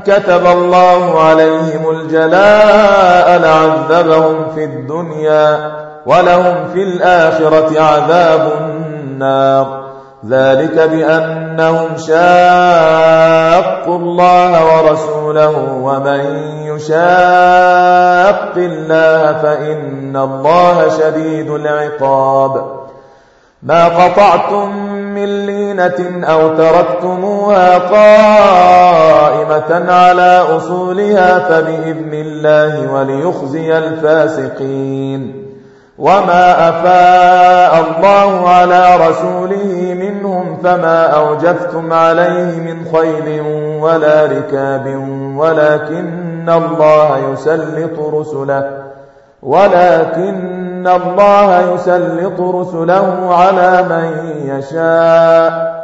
كتب الله عليهم الجلاء لعذبهم في الدنيا ولهم في الآخرة عذاب النار. ذلك بأنهم شاقوا الله ورسوله ومن يشاق الله فإن الله شديد العقاب. ما قطعتم من لينة أو تركتموها قائمة على أصولها فبإذن الله وليخزي الفاسقين. وما أفاء الله على رسوله منهم فما أوجفتم عليه من خيل ولا ركاب ولكن الله يسلط رسله ولكن الله يسلط رسله على من يشاء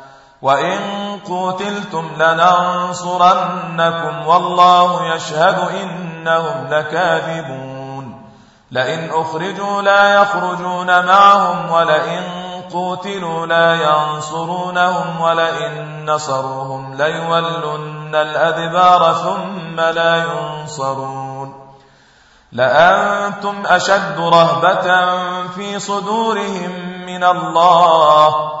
وإن قتلتم لننصرنكم والله يشهد إنهم لكاذبون لئن أخرجوا لا يخرجون معهم ولئن قوتلوا لا ينصرونهم ولئن نصروهم ليولن الأدبار ثم لا ينصرون لأنتم أشد رهبة في صدورهم من الله